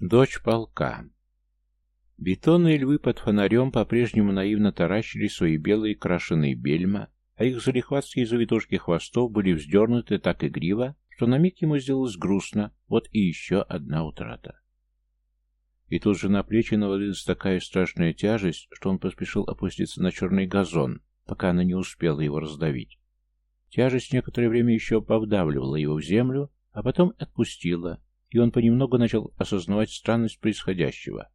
Дочь полка. Бетонные львы под фонарем по-прежнему наивно таращили свои белые крашеные бельма, а их залихватские завитушки хвостов были вздернуты так игриво, что на миг ему сделалось грустно, вот и еще одна утрата. И тут же на плечи навалилась такая страшная тяжесть, что он поспешил опуститься на черный газон, пока она не успела его раздавить. Тяжесть некоторое время еще повдавливала его в землю, а потом отпустила, и он понемногу начал осознавать странность происходящего.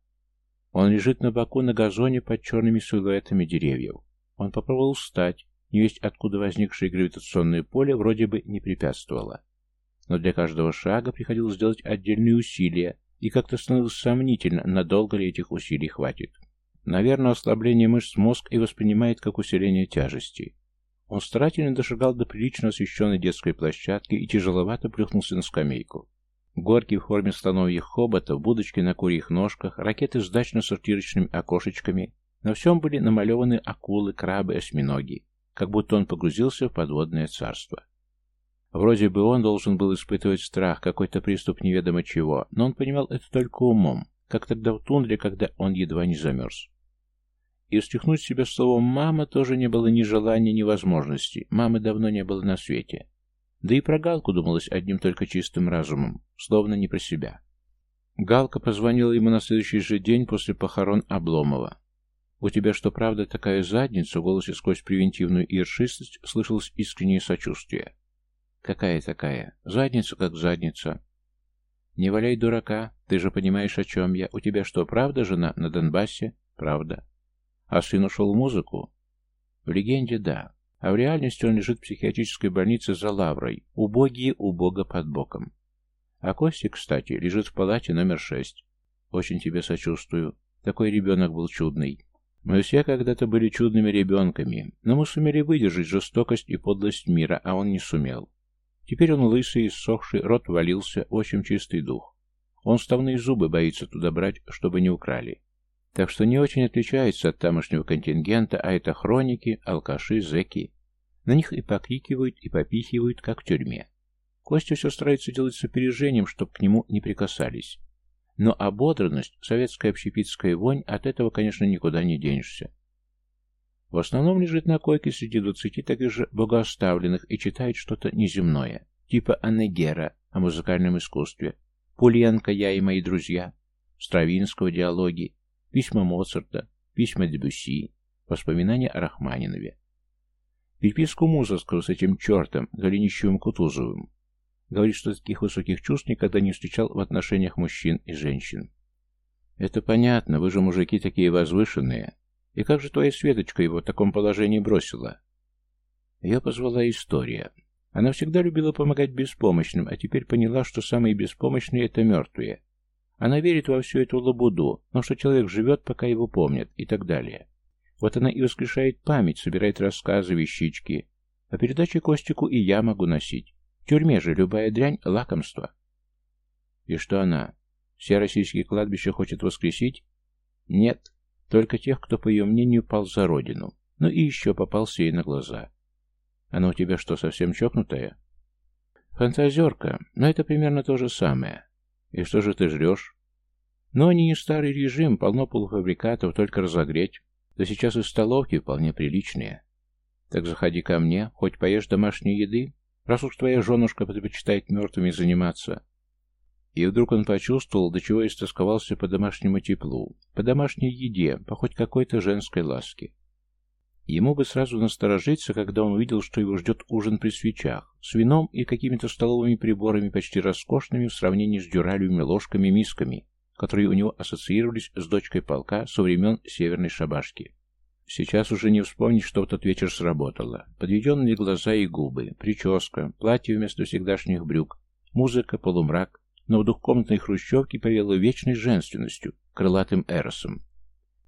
Он лежит на боку на газоне под черными силуэтами деревьев. Он попробовал встать, невесть откуда возникшее гравитационное поле вроде бы не препятствовало. Но для каждого шага приходилось делать отдельные усилия, и как-то становилось сомнительно, надолго ли этих усилий хватит. Наверное, ослабление мышц мозг и воспринимает как усиление тяжести. Он старательно дошагал до прилично освещенной детской площадки и тяжеловато плюхнулся на скамейку. Горки в форме слоновьих хоботов, будочки на курьих ножках, ракеты с дачно-сортирочными окошечками. На всем были намалеваны акулы, крабы, осьминоги, как будто он погрузился в подводное царство. Вроде бы он должен был испытывать страх, какой-то приступ неведомо чего, но он понимал это только умом, как тогда в тундре, когда он едва не замерз. И встряхнуть себя словом «мама» тоже не было ни желания, ни возможности. Мамы давно не было на свете. Да и про Галку думалось одним только чистым разумом, словно не про себя. Галка позвонила ему на следующий же день после похорон Обломова. «У тебя что, правда, такая задница?» В голосе сквозь превентивную иршистость слышалось искреннее сочувствие. «Какая такая? Задница как задница». «Не валяй дурака, ты же понимаешь, о чем я. У тебя что, правда жена на Донбассе?» «Правда». «А сын ушел в музыку?» «В легенде, да а в реальности он лежит в психиатрической больнице за лаврой, убогие у бога под боком. А Костя, кстати, лежит в палате номер шесть. Очень тебе сочувствую. Такой ребенок был чудный. Мы все когда-то были чудными ребенками, но мы сумели выдержать жестокость и подлость мира, а он не сумел. Теперь он лысый, иссохший, рот валился, очень чистый дух. Он ставные зубы боится туда брать, чтобы не украли. Так что не очень отличается от тамошнего контингента, а это хроники, алкаши, зэки, на них и покрикивают, и попихивают, как в тюрьме. Костя все старается делать с опережением, чтоб к нему не прикасались. Но ободранность, советская общепитская вонь, от этого, конечно, никуда не денешься. В основном лежит на койке среди двадцати таких же богооставленных и читает что-то неземное, типа Аннегера о музыкальном искусстве, Пульянка «Я и мои друзья», Стравинского диалоги, письма Моцарта, письма Дебюсси, воспоминания о Рахманинове. Переписку Музовского с этим чертом, Голенищевым-Кутузовым. Говорит, что таких высоких чувств никогда не встречал в отношениях мужчин и женщин. Это понятно, вы же мужики такие возвышенные. И как же твоя Светочка его в таком положении бросила? Ее позвала история. Она всегда любила помогать беспомощным, а теперь поняла, что самые беспомощные — это мертвые. Она верит во всю эту лабуду, но что человек живет, пока его помнят, и так далее. Вот она и воскрешает память, собирает рассказы, вещички. А передачи Костику и я могу носить. В тюрьме же любая дрянь — лакомство. И что она? Все российские кладбища хочет воскресить? Нет. Только тех, кто, по ее мнению, пал за родину. Ну и еще попался ей на глаза. Она у тебя что, совсем чокнутая? Фантазерка, но это примерно то же самое. И что же ты жрешь? Но они не старый режим, полно полуфабрикатов, только разогреть. Да сейчас из столовки вполне приличные. Так заходи ко мне, хоть поешь домашней еды, раз уж твоя женушка предпочитает мертвыми заниматься. И вдруг он почувствовал, до чего истосковался по домашнему теплу, по домашней еде, по хоть какой-то женской ласке. Ему бы сразу насторожиться, когда он увидел, что его ждет ужин при свечах, с вином и какими-то столовыми приборами, почти роскошными в сравнении с дюралевыми ложками-мисками, которые у него ассоциировались с дочкой полка со времен Северной Шабашки. Сейчас уже не вспомнить, что в тот вечер сработало. Подведенные глаза и губы, прическа, платье вместо всегдашних брюк, музыка, полумрак, но в двухкомнатной хрущевке повело вечной женственностью, крылатым эросом.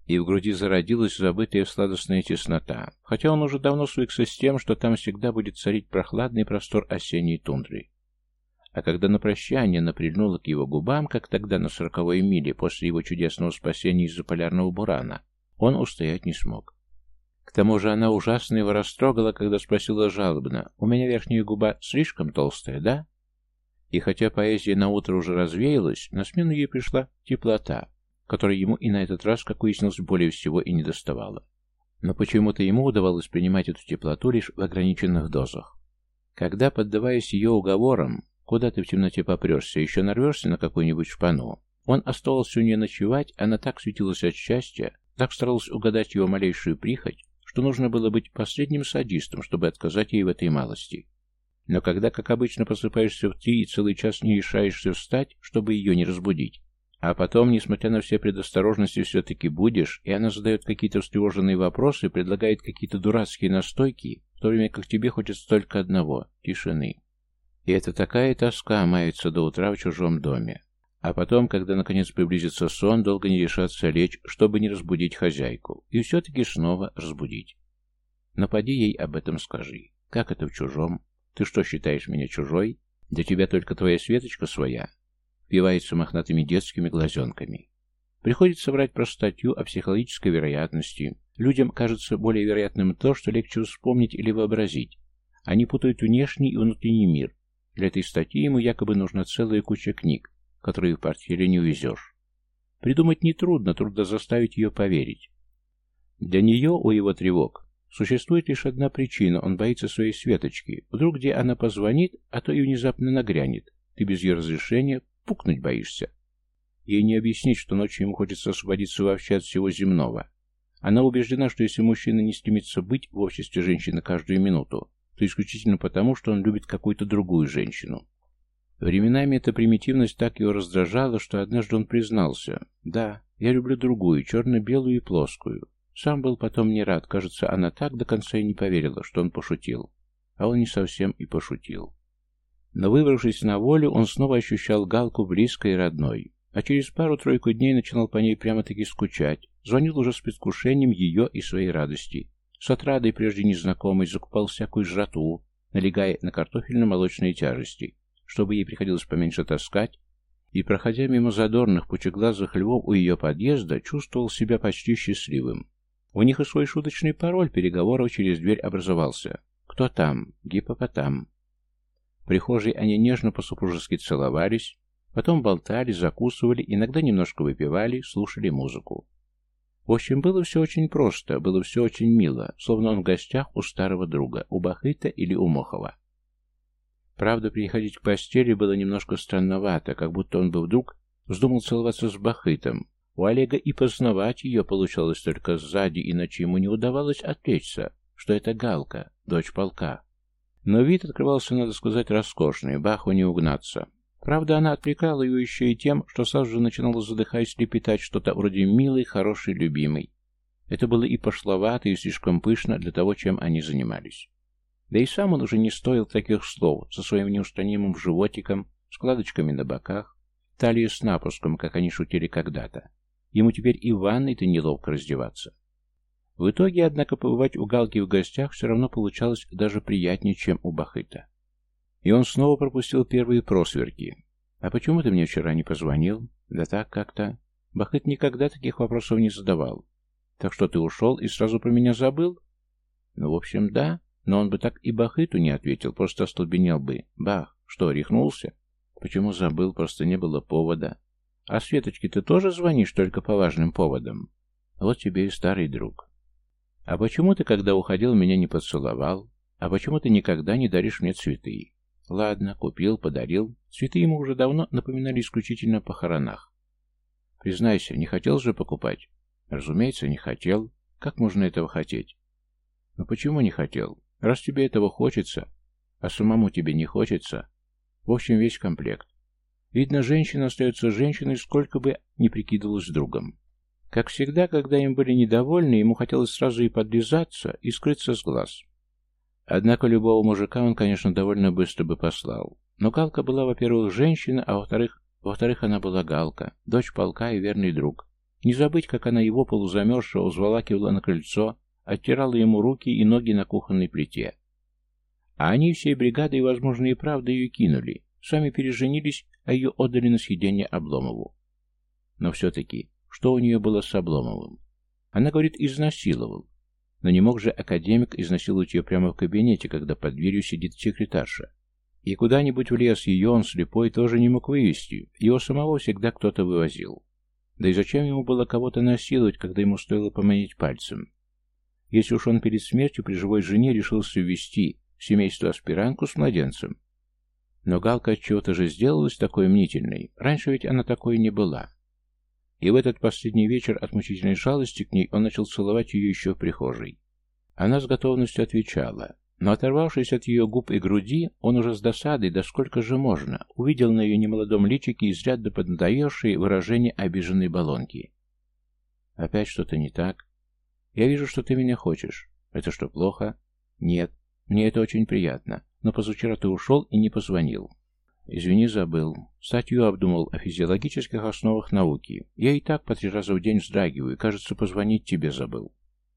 И в груди зародилась забытая сладостная теснота, хотя он уже давно свыкся с тем, что там всегда будет царить прохладный простор осенней тундры. А когда на прощание наприльнула к его губам, как тогда на сороковой миле после его чудесного спасения из-за полярного бурана, он устоять не смог. К тому же она ужасно его растрогала, когда спросила жалобно, «У меня верхняя губа слишком толстая, да?» И хотя поэзия на утро уже развеялась, на смену ей пришла теплота, которой ему и на этот раз, как выяснилось, более всего и не доставало. Но почему-то ему удавалось принимать эту теплоту лишь в ограниченных дозах. Когда, поддаваясь ее уговорам, куда ты в темноте попрешься, еще нарвешься на какую-нибудь шпану, он оставался у нее ночевать, она так светилась от счастья, так старалась угадать его малейшую прихоть, что нужно было быть последним садистом, чтобы отказать ей в этой малости. Но когда, как обычно, просыпаешься в три и целый час не решаешься встать, чтобы ее не разбудить, а потом, несмотря на все предосторожности, все-таки будешь, и она задает какие-то встревоженные вопросы, предлагает какие-то дурацкие настойки, в то время как тебе хочется только одного — тишины. И это такая тоска мается до утра в чужом доме. А потом, когда наконец приблизится сон, долго не решаться лечь, чтобы не разбудить хозяйку, и все-таки снова разбудить. Напади ей об этом скажи. Как это в чужом? Ты что, считаешь меня чужой? Для тебя только твоя Светочка своя. Впивается мохнатыми детскими глазенками. Приходится врать про статью о психологической вероятности. Людям кажется более вероятным то, что легче вспомнить или вообразить. Они путают внешний и внутренний мир. Для этой статьи ему якобы нужна целая куча книг, которые в портфеле не увезешь. Придумать нетрудно, трудно заставить ее поверить. Для нее, у его тревог, Существует лишь одна причина, он боится своей Светочки. Вдруг где она позвонит, а то и внезапно нагрянет. Ты без ее разрешения пукнуть боишься. Ей не объяснить, что ночью ему хочется освободиться вообще от всего земного. Она убеждена, что если мужчина не стремится быть в обществе женщины каждую минуту, то исключительно потому, что он любит какую-то другую женщину. Временами эта примитивность так его раздражала, что однажды он признался, «Да, я люблю другую, черно-белую и плоскую. Сам был потом не рад, кажется, она так до конца и не поверила, что он пошутил. А он не совсем и пошутил. Но выбравшись на волю, он снова ощущал Галку близкой и родной, а через пару-тройку дней начинал по ней прямо-таки скучать, звонил уже с предвкушением ее и своей радости. С отрадой прежде незнакомой закупал всякую жратву, налегая на картофельно-молочные тяжести, чтобы ей приходилось поменьше таскать, и, проходя мимо задорных пучеглазых львов у ее подъезда, чувствовал себя почти счастливым. У них и свой шуточный пароль переговоров через дверь образовался. «Кто там?» «Гипопотам». В прихожей они нежно по-супружески целовались, потом болтали, закусывали, иногда немножко выпивали, слушали музыку. В общем, было все очень просто, было все очень мило, словно он в гостях у старого друга, у Бахыта или у Мохова. Правда, приходить к постели было немножко странновато, как будто он бы вдруг вздумал целоваться с Бахытом, у Олега и познавать ее получалось только сзади, иначе ему не удавалось отвлечься, что это Галка, дочь полка. Но вид открывался, надо сказать, роскошный, Баху не угнаться. Правда, она отвлекала его еще и тем, что сразу же начинала, задыхаясь, лепетать что-то вроде «милый, хороший, любимый». Это было и пошловато, и слишком пышно для того, чем они занимались. Да и сам он уже не стоил таких слов, со своим неустранимым животиком, складочками на боках, талией с напуском, как они шутили когда-то. Ему теперь и в ванной-то неловко раздеваться. В итоге, однако, побывать у Галки в гостях все равно получалось даже приятнее, чем у Бахыта. И он снова пропустил первые просверки. «А почему ты мне вчера не позвонил?» «Да так, как-то...» Бахыт никогда таких вопросов не задавал. «Так что ты ушел и сразу про меня забыл?» «Ну, в общем, да, но он бы так и Бахыту не ответил, просто остолбенел бы. Бах, что, рехнулся?» «Почему забыл? Просто не было повода. А Светочке ты тоже звонишь только по важным поводам? Вот тебе и старый друг. А почему ты, когда уходил, меня не поцеловал? А почему ты никогда не даришь мне цветы? Ладно, купил, подарил. Цветы ему уже давно напоминали исключительно о похоронах. Признайся, не хотел же покупать? Разумеется, не хотел. Как можно этого хотеть? Но почему не хотел? Раз тебе этого хочется, а самому тебе не хочется. В общем, весь комплект. Видно, женщина остается женщиной, сколько бы ни прикидывалась другом. Как всегда, когда им были недовольны, ему хотелось сразу и подлизаться, и скрыться с глаз. Однако любого мужика он, конечно, довольно быстро бы послал. Но Галка была, во-первых, женщина, а во-вторых, во-вторых, она была Галка, дочь полка и верный друг. Не забыть, как она его полузамерзшего взволакивала на крыльцо, оттирала ему руки и ноги на кухонной плите. А они всей бригадой, возможно, и правда ее кинули, сами переженились а ее отдали на съедение Обломову. Но все-таки, что у нее было с Обломовым? Она говорит, изнасиловал. Но не мог же академик изнасиловать ее прямо в кабинете, когда под дверью сидит секретарша. И куда-нибудь в лес ее он слепой тоже не мог вывести, его самого всегда кто-то вывозил. Да и зачем ему было кого-то насиловать, когда ему стоило поманить пальцем? Если уж он перед смертью при живой жене решился ввести в семейство аспирантку с младенцем. Но Галка от чего-то же сделалась такой мнительной. Раньше ведь она такой не была. И в этот последний вечер от мучительной жалости к ней он начал целовать ее еще в прихожей. Она с готовностью отвечала. Но оторвавшись от ее губ и груди, он уже с досадой, да сколько же можно, увидел на ее немолодом личике изрядно поднадоевшие выражение обиженной баллонки. «Опять что-то не так? Я вижу, что ты меня хочешь. Это что, плохо? Нет. Мне это очень приятно. Но позавчера ты ушел и не позвонил. Извини, забыл. Статью обдумал о физиологических основах науки. Я и так по три раза в день вздрагиваю, кажется, позвонить тебе забыл.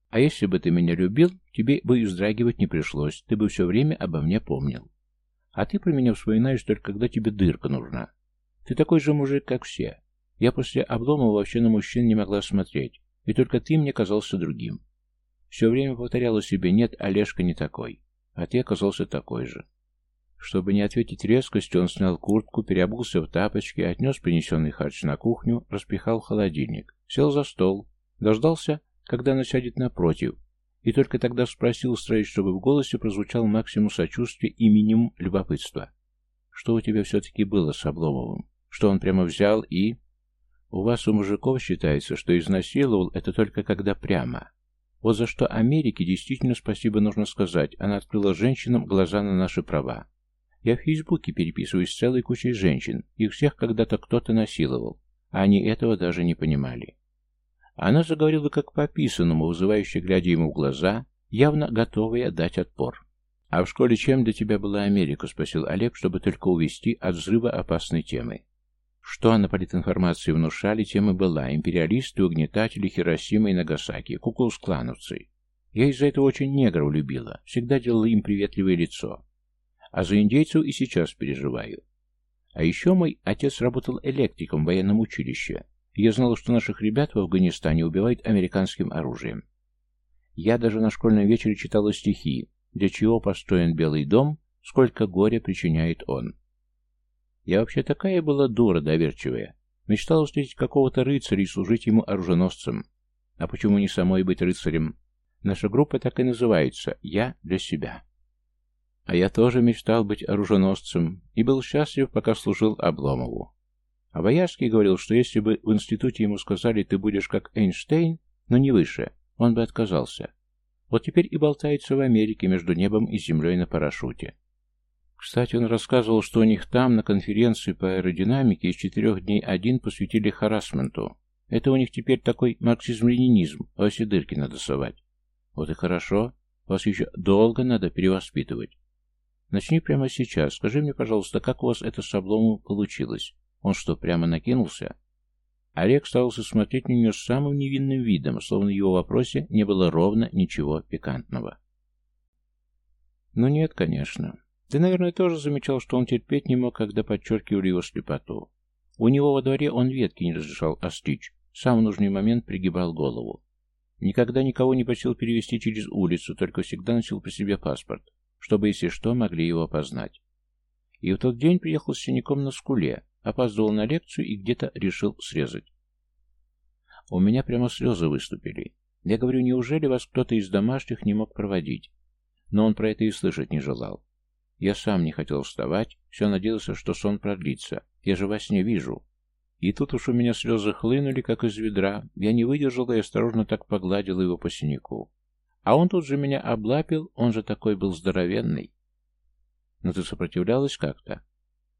А если бы ты меня любил, тебе бы и вздрагивать не пришлось, ты бы все время обо мне помнил. А ты про меня вспоминаешь только когда тебе дырка нужна. Ты такой же мужик, как все. Я после облома вообще на мужчин не могла смотреть, и только ты мне казался другим. Все время повторяла себе, нет, Олежка не такой, а ты оказался такой же. Чтобы не ответить резкостью, он снял куртку, переобулся в тапочки, отнес принесенный харч на кухню, распихал холодильник, сел за стол, дождался, когда она сядет напротив, и только тогда спросил, стараясь, чтобы в голосе прозвучал максимум сочувствия и минимум любопытства. «Что у тебя все-таки было с Обломовым? Что он прямо взял и...» «У вас, у мужиков, считается, что изнасиловал это только когда прямо. Вот за что Америке действительно спасибо нужно сказать. Она открыла женщинам глаза на наши права. Я в Фейсбуке переписываюсь с целой кучей женщин. Их всех когда-то кто-то насиловал. А они этого даже не понимали. Она заговорила как по описанному, вызывающе глядя ему в глаза, явно готовая дать отпор. «А в школе чем для тебя была Америка?» — спросил Олег, чтобы только увести от взрыва опасной темы. Что на политинформации внушали, тем была. Империалисты, угнетатели, Хиросима и Нагасаки, куклус-клановцы. Я из-за этого очень негров любила, всегда делала им приветливое лицо. А за индейцев и сейчас переживаю. А еще мой отец работал электриком в военном училище, я знал, что наших ребят в Афганистане убивают американским оружием. Я даже на школьном вечере читала стихи «Для чего построен Белый дом? Сколько горя причиняет он». Я вообще такая была дура доверчивая. Мечтала встретить какого-то рыцаря и служить ему оруженосцем. А почему не самой быть рыцарем? Наша группа так и называется «Я для себя». А я тоже мечтал быть оруженосцем и был счастлив, пока служил Обломову. А Боярский говорил, что если бы в институте ему сказали «ты будешь как Эйнштейн, но не выше», он бы отказался. Вот теперь и болтается в Америке между небом и землей на парашюте. Кстати, он рассказывал, что у них там, на конференции по аэродинамике, из четырех дней один посвятили харасменту. Это у них теперь такой марксизм-ленинизм, а оси дырки надо совать. Вот и хорошо, вас еще долго надо перевоспитывать. Начни прямо сейчас. Скажи мне, пожалуйста, как у вас это с обломом получилось? Он что, прямо накинулся? Олег старался смотреть на нее с самым невинным видом, словно в его вопросе не было ровно ничего пикантного. Ну нет, конечно. Ты, наверное, тоже замечал, что он терпеть не мог, когда подчеркивали его слепоту. У него во дворе он ветки не разрешал остричь, сам в нужный момент пригибал голову. Никогда никого не просил перевести через улицу, только всегда носил при себе паспорт, чтобы, если что, могли его опознать. И в тот день приехал с синяком на скуле, Опаздывал на лекцию и где-то решил срезать. У меня прямо слезы выступили. Я говорю, неужели вас кто-то из домашних не мог проводить? Но он про это и слышать не желал. Я сам не хотел вставать, все надеялся, что сон продлится. Я же во сне вижу. И тут уж у меня слезы хлынули, как из ведра. Я не выдержал и осторожно так погладил его по синяку. А он тут же меня облапил, он же такой был здоровенный. Но ты сопротивлялась как-то?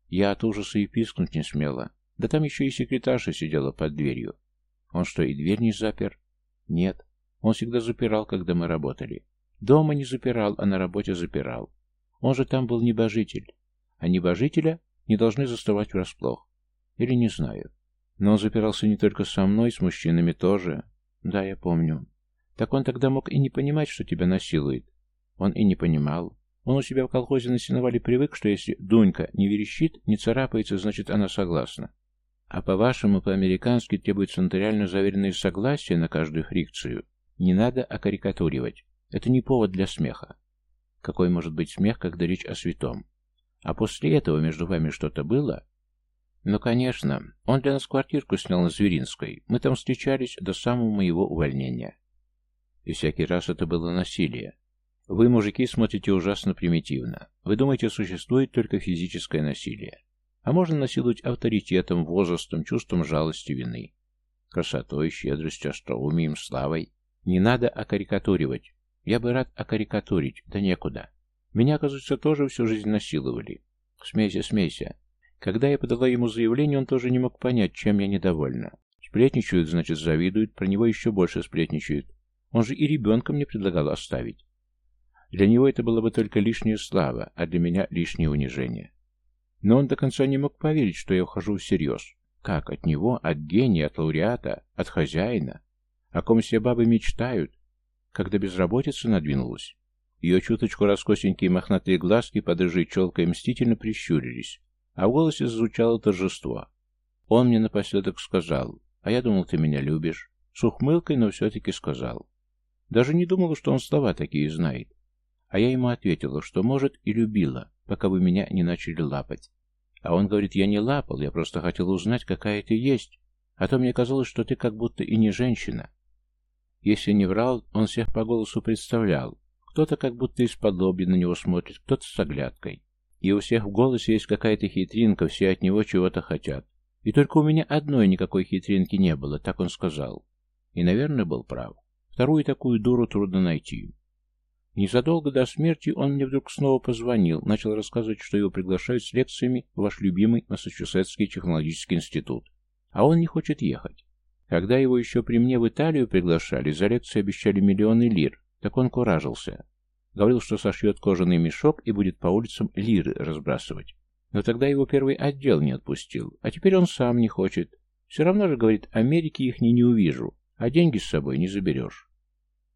Я от ужаса и пискнуть не смела. Да там еще и секретарша сидела под дверью. Он что, и дверь не запер? Нет. Он всегда запирал, когда мы работали. Дома не запирал, а на работе запирал. Он же там был небожитель. А небожителя не должны заставать врасплох. Или не знаю. Но он запирался не только со мной, с мужчинами тоже. Да, я помню. Так он тогда мог и не понимать, что тебя насилует. Он и не понимал. Он у себя в колхозе на привык, что если Дунька не верещит, не царапается, значит она согласна. А по-вашему, по-американски требуется нотариально заверенное согласие на каждую фрикцию. Не надо окарикатуривать. Это не повод для смеха. Какой может быть смех, когда речь о святом? А после этого между вами что-то было? Ну, конечно. Он для нас квартирку снял на Зверинской. Мы там встречались до самого моего увольнения. И всякий раз это было насилие. Вы, мужики, смотрите ужасно примитивно. Вы думаете, существует только физическое насилие. А можно насиловать авторитетом, возрастом, чувством жалости, вины. Красотой, щедростью, остроумием, славой. Не надо окарикатуривать. Я бы рад окарикатурить, да некуда. Меня, оказывается, тоже всю жизнь насиловали. Смейся, смейся. Когда я подала ему заявление, он тоже не мог понять, чем я недовольна. Сплетничают, значит, завидуют, про него еще больше сплетничают. Он же и ребенка мне предлагал оставить. Для него это было бы только лишняя слава, а для меня лишнее унижение. Но он до конца не мог поверить, что я ухожу всерьез. Как? От него? От гения? От лауреата? От хозяина? О ком все бабы мечтают? Когда безработица надвинулась. Ее чуточку раскосенькие мохнатые глазки под рыжей челкой мстительно прищурились, а в голосе звучало торжество. Он мне напоследок сказал, а я думал, ты меня любишь. С ухмылкой, но все-таки сказал. Даже не думал, что он слова такие знает. А я ему ответила, что, может, и любила, пока вы меня не начали лапать. А он говорит, я не лапал, я просто хотел узнать, какая ты есть. А то мне казалось, что ты как будто и не женщина. Если не врал, он всех по голосу представлял. Кто-то как будто из-под на него смотрит, кто-то с оглядкой. И у всех в голосе есть какая-то хитринка, все от него чего-то хотят. И только у меня одной никакой хитринки не было, так он сказал. И, наверное, был прав. Вторую такую дуру трудно найти. Незадолго до смерти он мне вдруг снова позвонил, начал рассказывать, что его приглашают с лекциями в ваш любимый Массачусетский технологический институт. А он не хочет ехать. Когда его еще при мне в Италию приглашали, за лекции обещали миллионы лир, так он куражился. Говорил, что сошьет кожаный мешок и будет по улицам лиры разбрасывать. Но тогда его первый отдел не отпустил, а теперь он сам не хочет. Все равно же, говорит, Америки их не, не увижу, а деньги с собой не заберешь.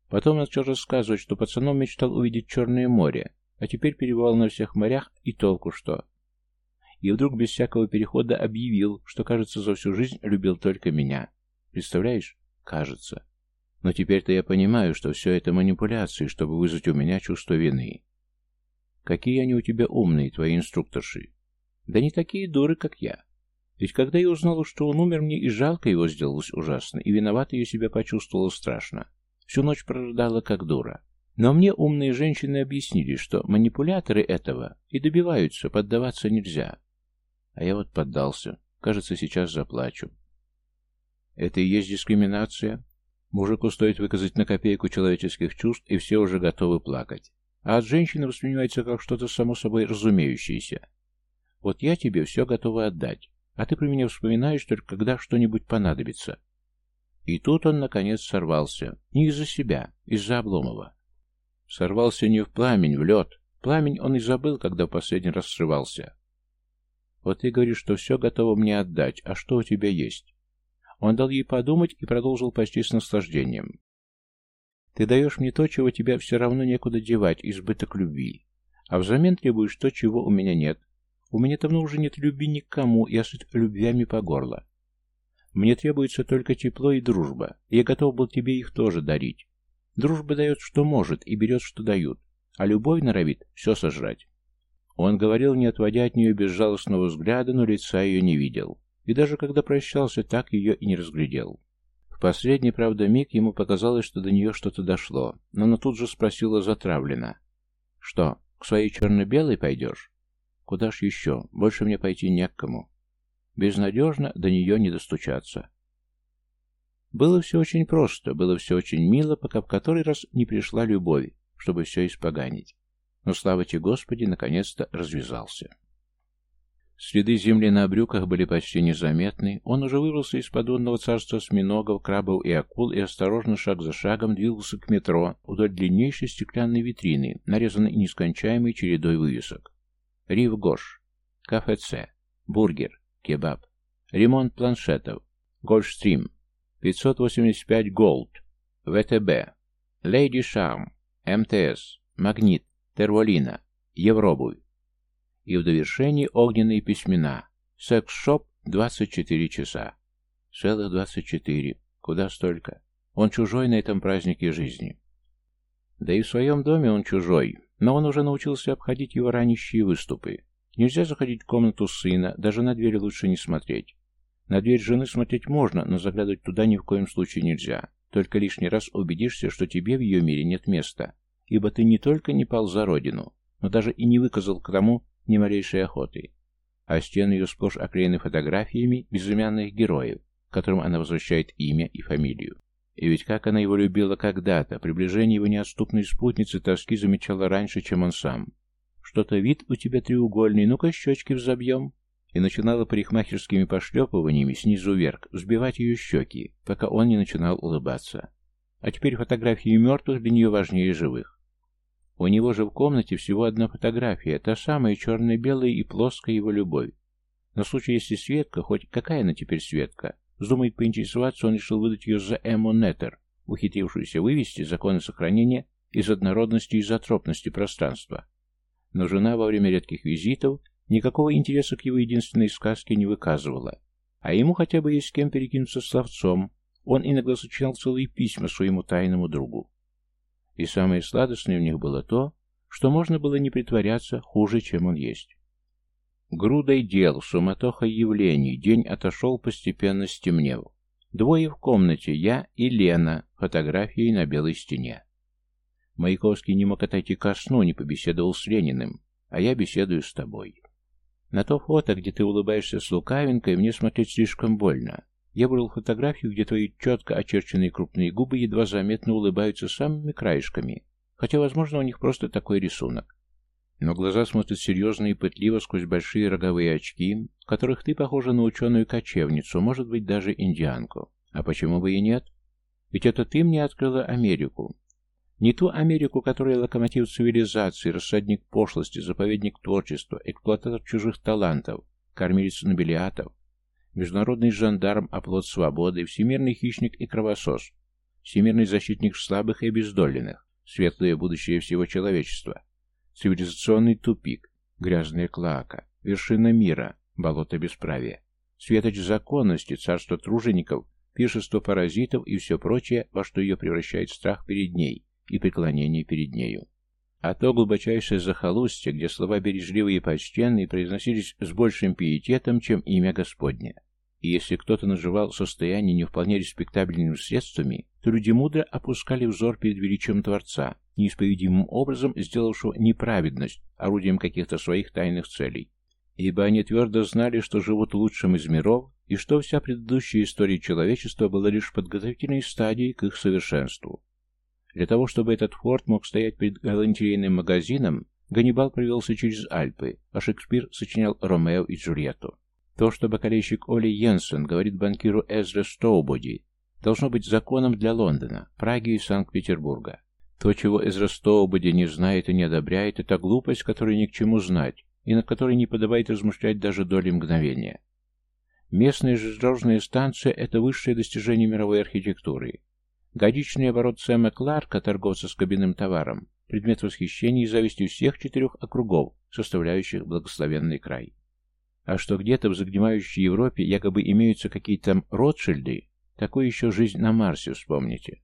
Потом начал рассказывать, что пацаном мечтал увидеть Черное море, а теперь перебывал на всех морях и толку что. И вдруг без всякого перехода объявил, что, кажется, за всю жизнь любил только меня. Представляешь? Кажется. Но теперь-то я понимаю, что все это манипуляции, чтобы вызвать у меня чувство вины. Какие они у тебя умные, твои инструкторши. Да не такие дуры, как я. Ведь когда я узнала, что он умер, мне и жалко его сделалось ужасно, и виновата я себя почувствовала страшно. Всю ночь прорыдала, как дура. Но мне умные женщины объяснили, что манипуляторы этого и добиваются, поддаваться нельзя. А я вот поддался. Кажется, сейчас заплачу. Это и есть дискриминация. Мужику стоит выказать на копейку человеческих чувств, и все уже готовы плакать. А от женщины воспринимается как что-то само собой разумеющееся. Вот я тебе все готова отдать, а ты про меня вспоминаешь только когда что-нибудь понадобится. И тут он, наконец, сорвался. Не из-за себя, из-за Обломова. Сорвался не в пламень, в лед. Пламень он и забыл, когда в последний раз срывался. Вот ты говоришь, что все готово мне отдать, а что у тебя есть? Он дал ей подумать и продолжил почти с наслаждением. «Ты даешь мне то, чего тебя все равно некуда девать, избыток любви. А взамен требуешь то, чего у меня нет. У меня давно уже нет любви никому, я сыт любвями по горло. Мне требуется только тепло и дружба, я готов был тебе их тоже дарить. Дружба дает, что может, и берет, что дают, а любовь норовит все сожрать». Он говорил, не отводя от нее безжалостного взгляда, но лица ее не видел. И даже когда прощался, так ее и не разглядел. В последний, правда, миг ему показалось, что до нее что-то дошло, но она тут же спросила затравленно. «Что, к своей черно-белой пойдешь?» «Куда ж еще? Больше мне пойти не к кому». Безнадежно до нее не достучаться. Было все очень просто, было все очень мило, пока в который раз не пришла любовь, чтобы все испоганить. Но, слава тебе Господи, наконец-то развязался. Следы земли на брюках были почти незаметны. Он уже выбрался из подводного царства осьминогов, крабов и акул и осторожно, шаг за шагом, двигался к метро вдоль длиннейшей стеклянной витрины, нарезанной нескончаемой чередой вывесок. Рив Гош, KFC, Бургер, Кебаб, ремонт планшетов, Гольфстрим, 585 Gold, ВТБ, Lady Charm, МТС, Магнит, Терволина, Евробувь, и в довершение огненные письмена. Секс-шоп 24 часа. Целых 24. Куда столько? Он чужой на этом празднике жизни. Да и в своем доме он чужой, но он уже научился обходить его ранящие выступы. Нельзя заходить в комнату сына, даже на дверь лучше не смотреть. На дверь жены смотреть можно, но заглядывать туда ни в коем случае нельзя. Только лишний раз убедишься, что тебе в ее мире нет места, ибо ты не только не пал за родину, но даже и не выказал к тому ни малейшей охоты. А стены ее сплошь оклеены фотографиями безымянных героев, которым она возвращает имя и фамилию. И ведь как она его любила когда-то, приближение его неотступной спутницы тоски замечала раньше, чем он сам. Что-то вид у тебя треугольный, ну-ка щечки взобьем. И начинала парикмахерскими пошлепываниями снизу вверх взбивать ее щеки, пока он не начинал улыбаться. А теперь фотографии мертвых для нее важнее живых. У него же в комнате всего одна фотография, та самая черно-белая и плоская его любовь. На случай, если Светка, хоть какая она теперь Светка, вздумает поинтересоваться, он решил выдать ее за Эмму Неттер, ухитрившуюся вывести законы сохранения из однородности и изотропности пространства. Но жена во время редких визитов никакого интереса к его единственной сказке не выказывала, а ему хотя бы есть с кем перекинуться словцом, он иногда сочинял целые письма своему тайному другу. И самое сладостное у них было то, что можно было не притворяться хуже, чем он есть. Грудой дел, суматохой явлений, день отошел, постепенно стемнел. Двое в комнате, я и Лена, фотографией на белой стене. Маяковский не мог отойти ко сну, не побеседовал с Лениным, а я беседую с тобой. На то фото, где ты улыбаешься с лукавинкой, мне смотреть слишком больно. Я брал фотографию, где твои четко очерченные крупные губы едва заметно улыбаются самыми краешками, хотя, возможно, у них просто такой рисунок. Но глаза смотрят серьезно и пытливо сквозь большие роговые очки, в которых ты похожа на ученую кочевницу, может быть, даже индианку. А почему бы и нет? Ведь это ты мне открыла Америку. Не ту Америку, которая локомотив цивилизации, рассадник пошлости, заповедник творчества, эксплуататор чужих талантов, кормилец нобелиатов, международный жандарм, оплот свободы, всемирный хищник и кровосос, всемирный защитник слабых и обездоленных, светлое будущее всего человечества, Цивилизационный тупик, грязная клака, вершина мира, болото бесправия, светоч законности, царство тружеников, пиршество паразитов и все прочее, во что ее превращает страх перед ней и преклонение перед нею. А то глубочайшее захолустье, где слова бережливые и почтенные произносились с большим пиететом, чем имя Господне. И если кто-то наживал состояние не вполне респектабельными средствами, то люди мудро опускали взор перед величием Творца, неисповедимым образом сделавшего неправедность орудием каких-то своих тайных целей. Ибо они твердо знали, что живут лучшим из миров, и что вся предыдущая история человечества была лишь подготовительной стадией к их совершенству. Для того, чтобы этот форт мог стоять перед галантерейным магазином, Ганнибал провелся через Альпы, а Шекспир сочинял Ромео и Джульетту. То, что бокалейщик Оли Йенсен говорит банкиру Эзре Стоубоди, должно быть законом для Лондона, Праги и Санкт-Петербурга. То, чего Эзра Стоубоди не знает и не одобряет, это глупость, которую ни к чему знать, и над которой не подобает размышлять даже доли мгновения. Местная железнодорожная станция – это высшее достижение мировой архитектуры. Годичный оборот Сэма Кларка, торговца с кабинным товаром, предмет восхищения и зависти всех четырех округов, составляющих благословенный край. А что где-то в загнивающей Европе якобы имеются какие-то там Ротшильды, такую еще жизнь на Марсе вспомните.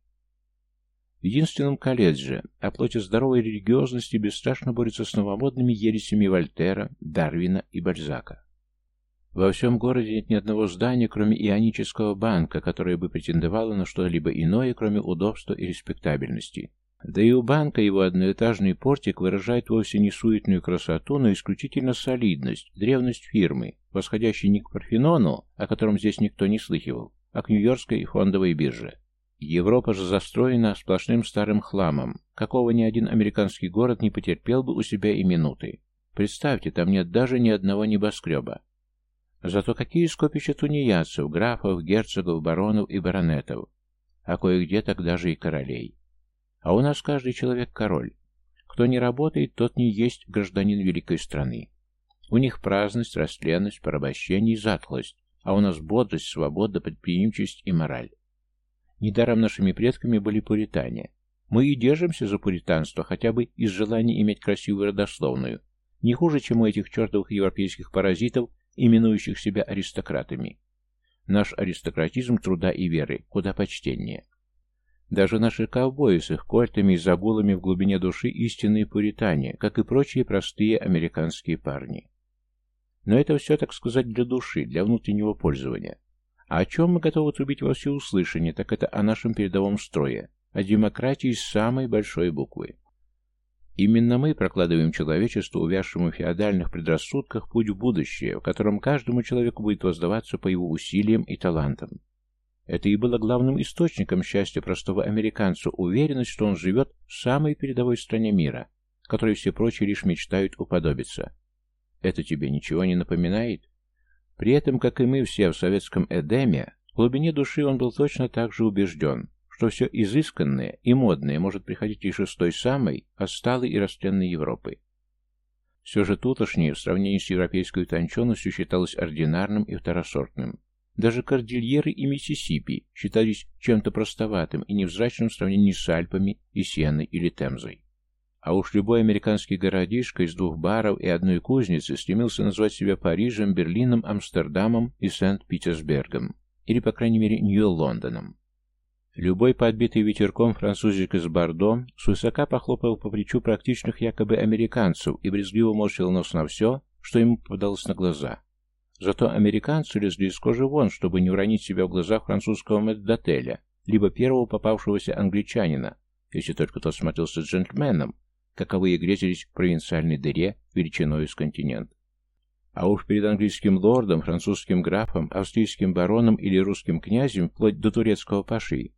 В единственном колледже, о плоти здоровой религиозности, бесстрашно борется с новомодными ересями Вольтера, Дарвина и Бальзака. Во всем городе нет ни одного здания, кроме ионического банка, которое бы претендовало на что-либо иное, кроме удобства и респектабельности. Да и у банка его одноэтажный портик выражает вовсе не суетную красоту, но исключительно солидность, древность фирмы, восходящей не к Парфенону, о котором здесь никто не слыхивал, а к Нью-Йоркской фондовой бирже. Европа же застроена сплошным старым хламом, какого ни один американский город не потерпел бы у себя и минуты. Представьте, там нет даже ни одного небоскреба. Зато какие скопища тунеядцев, графов, герцогов, баронов и баронетов, а кое-где тогда же и королей. А у нас каждый человек король. Кто не работает, тот не есть гражданин великой страны. У них праздность, растленность, порабощение и затхлость, а у нас бодрость, свобода, предприимчивость и мораль. Недаром нашими предками были пуритане. Мы и держимся за пуританство, хотя бы из желания иметь красивую родословную, не хуже, чем у этих чертовых европейских паразитов, именующих себя аристократами. Наш аристократизм труда и веры куда почтеннее. Даже наши ковбои с их кольтами и загулами в глубине души истинные пуритане, как и прочие простые американские парни. Но это все, так сказать, для души, для внутреннего пользования. А о чем мы готовы трубить во всеуслышание, так это о нашем передовом строе, о демократии с самой большой буквы. Именно мы прокладываем человечеству, увязшему в феодальных предрассудках, путь в будущее, в котором каждому человеку будет воздаваться по его усилиям и талантам. Это и было главным источником счастья простого американца, уверенность, что он живет в самой передовой стране мира, которой все прочие лишь мечтают уподобиться. Это тебе ничего не напоминает? При этом, как и мы все в советском Эдеме, в глубине души он был точно так же убежден, что все изысканное и модное может приходить лишь из той самой, отсталой и растленной Европы. Все же тутошнее, в сравнении с европейской утонченностью, считалось ординарным и второсортным. Даже Кордильеры и Миссисипи считались чем-то простоватым и невзрачным в сравнении с Альпами и Сеной или Темзой. А уж любой американский городишко из двух баров и одной кузницы стремился назвать себя Парижем, Берлином, Амстердамом и Сент-Питерсбергом, или, по крайней мере, Нью-Лондоном. Любой подбитый ветерком французик из Бордо свысока похлопал по плечу практичных якобы американцев и брезгливо морщил нос на все, что ему попадалось на глаза. Зато американцы лезли из кожи вон, чтобы не уронить себя в глазах французского меддотеля, либо первого попавшегося англичанина, если только тот смотрелся джентльменом, каковые грезились в провинциальной дыре величиной с континент. А уж перед английским лордом, французским графом, австрийским бароном или русским князем, вплоть до турецкого паши,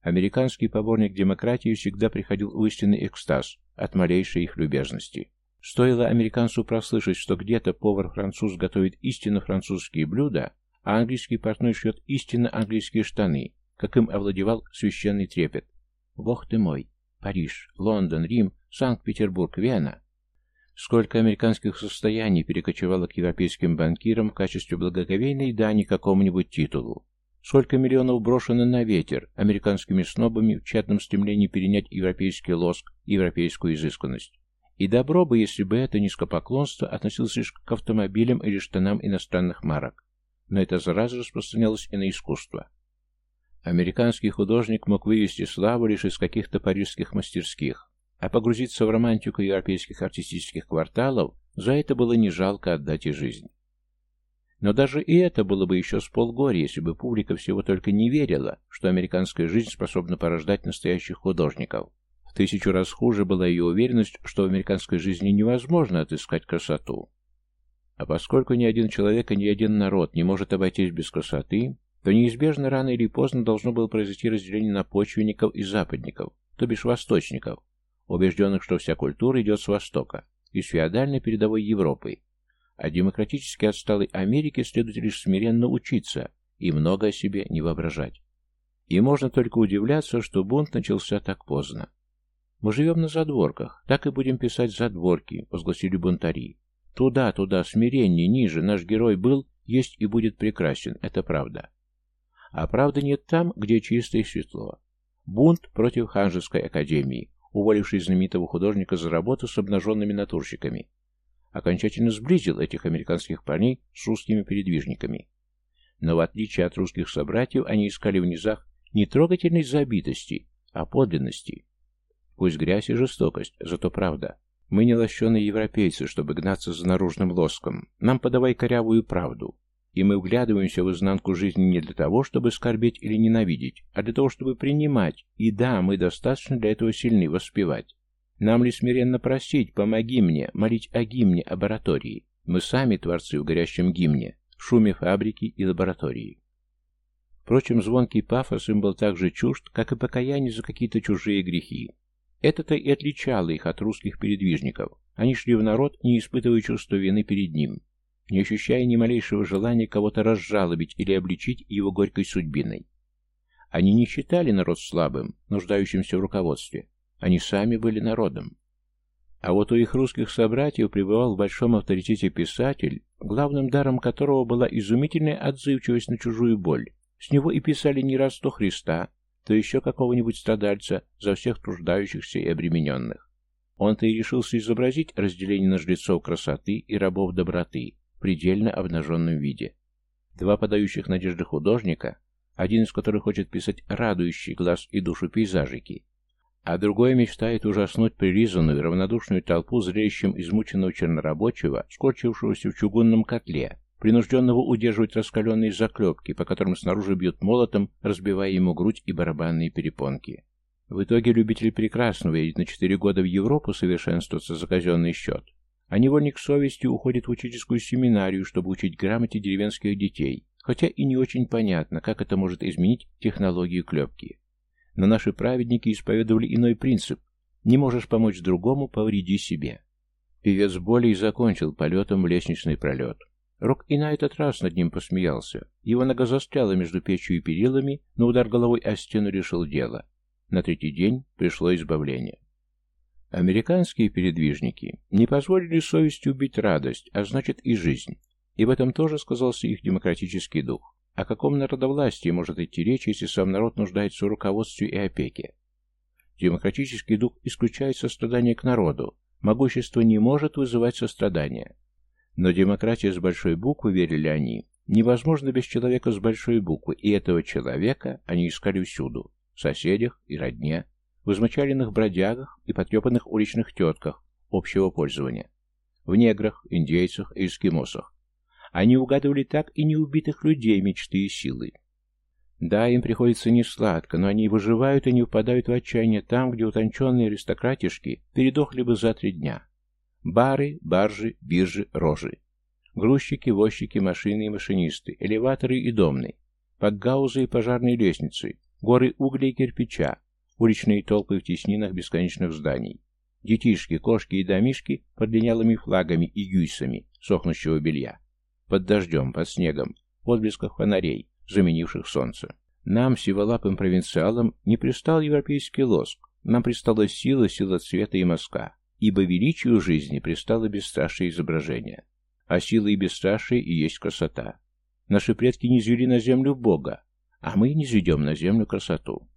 Американский поборник демократии всегда приходил в истинный экстаз от малейшей их любезности. Стоило американцу прослышать, что где-то повар-француз готовит истинно французские блюда, а английский портной шьет истинно английские штаны, как им овладевал священный трепет. Бог ты мой! Париж, Лондон, Рим, Санкт-Петербург, Вена. Сколько американских состояний перекочевало к европейским банкирам в качестве благоговейной дани какому-нибудь титулу. Сколько миллионов брошено на ветер американскими снобами в тщетном стремлении перенять европейский лоск европейскую изысканность. И добро бы, если бы это низкопоклонство относилось лишь к автомобилям или штанам иностранных марок. Но это зараза распространялось и на искусство. Американский художник мог вывести славу лишь из каких-то парижских мастерских, а погрузиться в романтику европейских артистических кварталов за это было не жалко отдать и жизнь. Но даже и это было бы еще с полгоря, если бы публика всего только не верила, что американская жизнь способна порождать настоящих художников. В тысячу раз хуже была ее уверенность, что в американской жизни невозможно отыскать красоту. А поскольку ни один человек и ни один народ не может обойтись без красоты, то неизбежно рано или поздно должно было произойти разделение на почвенников и западников, то бишь восточников, убежденных, что вся культура идет с Востока, из феодальной передовой Европы, а демократически отсталой Америке следует лишь смиренно учиться и много о себе не воображать. И можно только удивляться, что бунт начался так поздно. Мы живем на задворках, так и будем писать задворки, возгласили бунтари. Туда, туда, смирение, ниже, наш герой был, есть и будет прекрасен, это правда. А правды нет там, где чисто и светло. Бунт против Ханжеской академии, уволивший знаменитого художника за работу с обнаженными натурщиками, окончательно сблизил этих американских парней с русскими передвижниками. Но в отличие от русских собратьев, они искали в низах не трогательной забитости, а подлинности. Пусть грязь и жестокость, зато правда. Мы не лощеные европейцы, чтобы гнаться за наружным лоском. Нам подавай корявую правду. И мы вглядываемся в изнанку жизни не для того, чтобы скорбеть или ненавидеть, а для того, чтобы принимать. И да, мы достаточно для этого сильны воспевать. Нам ли смиренно просить «помоги мне», молить о гимне лаборатории? Мы сами творцы в горящем гимне, в шуме фабрики и лаборатории. Впрочем, звонкий пафос им был так же чужд, как и покаяние за какие-то чужие грехи. Это-то и отличало их от русских передвижников. Они шли в народ, не испытывая чувства вины перед ним, не ощущая ни малейшего желания кого-то разжалобить или обличить его горькой судьбиной. Они не считали народ слабым, нуждающимся в руководстве. Они сами были народом. А вот у их русских собратьев пребывал в большом авторитете писатель, главным даром которого была изумительная отзывчивость на чужую боль. С него и писали не раз то Христа, то еще какого-нибудь страдальца за всех труждающихся и обремененных. Он-то и решился изобразить разделение на жрецов красоты и рабов доброты предельно обнаженном виде. Два подающих надежды художника, один из которых хочет писать радующий глаз и душу пейзажики, а другой мечтает ужаснуть прилизанную равнодушную толпу зрелищем измученного чернорабочего, скорчившегося в чугунном котле, принужденного удерживать раскаленные заклепки, по которым снаружи бьют молотом, разбивая ему грудь и барабанные перепонки. В итоге любитель прекрасного едет на четыре года в Европу совершенствоваться за казенный счет, а невольник совести уходит в учительскую семинарию, чтобы учить грамоте деревенских детей, хотя и не очень понятно, как это может изменить технологию клепки. Но наши праведники исповедовали иной принцип. Не можешь помочь другому, повреди себе. Певец болей закончил полетом в лестничный пролет. Рок и на этот раз над ним посмеялся. Его нога застряла между печью и перилами, но удар головой о стену решил дело. На третий день пришло избавление. Американские передвижники не позволили совести убить радость, а значит и жизнь. И в этом тоже сказался их демократический дух. О каком народовластии может идти речь, если сам народ нуждается в руководстве и опеке? Демократический дух исключает сострадание к народу. Могущество не может вызывать сострадание. Но демократия с большой буквы, верили они, невозможно без человека с большой буквы, и этого человека они искали всюду. В соседях и родне, в измочаленных бродягах и потрепанных уличных тетках общего пользования, в неграх, индейцах и эскимосах, они угадывали так и неубитых людей мечты и силы. Да, им приходится не сладко, но они выживают и не упадают в отчаяние там, где утонченные аристократишки передохли бы за три дня. Бары, баржи, биржи, рожи. Грузчики, возчики, машины и машинисты, элеваторы и домны, подгаузы и пожарные лестницы, горы угля и кирпича, уличные толпы в теснинах бесконечных зданий, детишки, кошки и домишки под линялыми флагами и гюйсами сохнущего белья под дождем, под снегом, в отблесках фонарей, заменивших солнце. Нам, сиволапым провинциалам, не пристал европейский лоск, нам пристала сила, сила цвета и мазка, ибо величию жизни пристало бесстрашие изображения. А сила и бесстрашие и есть красота. Наши предки не звели на землю Бога, а мы не зведем на землю красоту.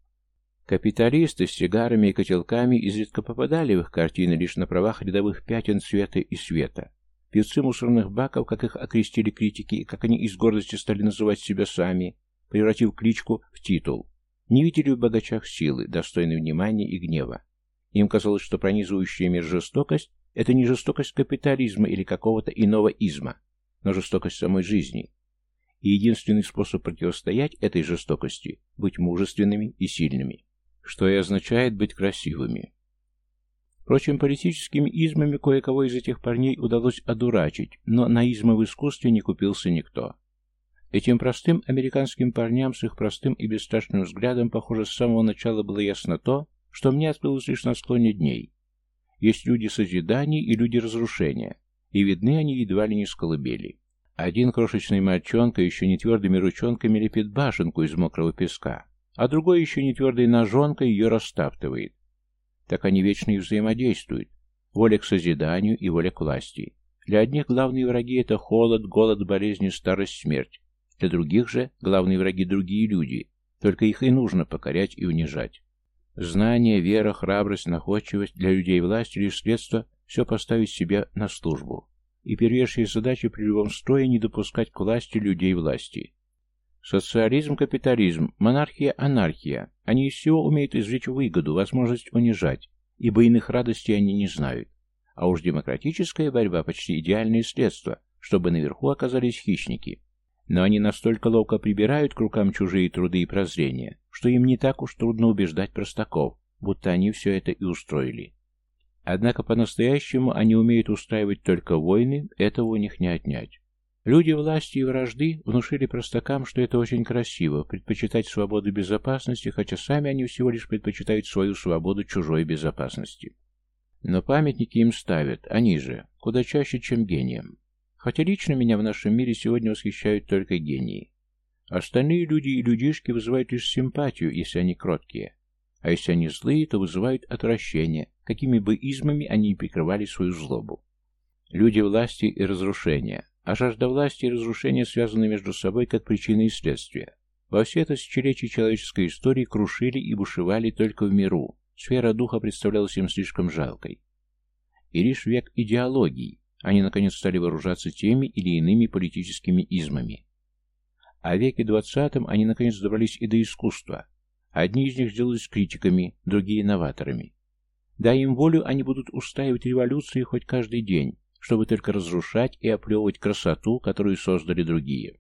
Капиталисты с сигарами и котелками изредка попадали в их картины лишь на правах рядовых пятен цвета и света, Певцы мусорных баков, как их окрестили критики, и как они из гордости стали называть себя сами, превратив кличку в титул, не видели в богачах силы, достойной внимания и гнева. Им казалось, что пронизывающая мир жестокость – это не жестокость капитализма или какого-то иного изма, но жестокость самой жизни. И единственный способ противостоять этой жестокости – быть мужественными и сильными, что и означает быть красивыми. Впрочем, политическими измами кое-кого из этих парней удалось одурачить, но на измы в искусстве не купился никто. Этим простым американским парням с их простым и бесстрашным взглядом, похоже, с самого начала было ясно то, что мне открылось лишь на склоне дней. Есть люди созидания и люди разрушения, и видны они едва ли не с колыбели. Один крошечный мальчонка еще не твердыми ручонками лепит башенку из мокрого песка, а другой еще не твердой ножонкой ее растаптывает так они вечно и взаимодействуют. Воля к созиданию и воля к власти. Для одних главные враги – это холод, голод, болезни, старость, смерть. Для других же главные враги – другие люди, только их и нужно покорять и унижать. Знание, вера, храбрость, находчивость для людей власти лишь средство все поставить себе на службу. И первейшая задача при любом строе не допускать к власти людей власти. Социализм, капитализм, монархия, анархия. Они из всего умеют извлечь выгоду, возможность унижать, ибо иных радостей они не знают. А уж демократическая борьба почти идеальное средство, чтобы наверху оказались хищники. Но они настолько ловко прибирают к рукам чужие труды и прозрения, что им не так уж трудно убеждать простаков, будто они все это и устроили. Однако по-настоящему они умеют устраивать только войны, этого у них не отнять. Люди власти и вражды внушили простакам, что это очень красиво, предпочитать свободу безопасности, хотя сами они всего лишь предпочитают свою свободу чужой безопасности. Но памятники им ставят, они же, куда чаще, чем гением. Хотя лично меня в нашем мире сегодня восхищают только гении. Остальные люди и людишки вызывают лишь симпатию, если они кроткие. А если они злые, то вызывают отвращение, какими бы измами они ни прикрывали свою злобу. Люди власти и разрушения, а жажда власти и разрушения связаны между собой как причины и следствия. Во все тысячелетия человеческой истории крушили и бушевали только в миру. Сфера духа представлялась им слишком жалкой. И лишь век идеологий они наконец стали вооружаться теми или иными политическими измами. А в веке двадцатом они наконец добрались и до искусства. Одни из них сделались критиками, другие — новаторами. Дай им волю, они будут устраивать революции хоть каждый день, чтобы только разрушать и оплевывать красоту, которую создали другие.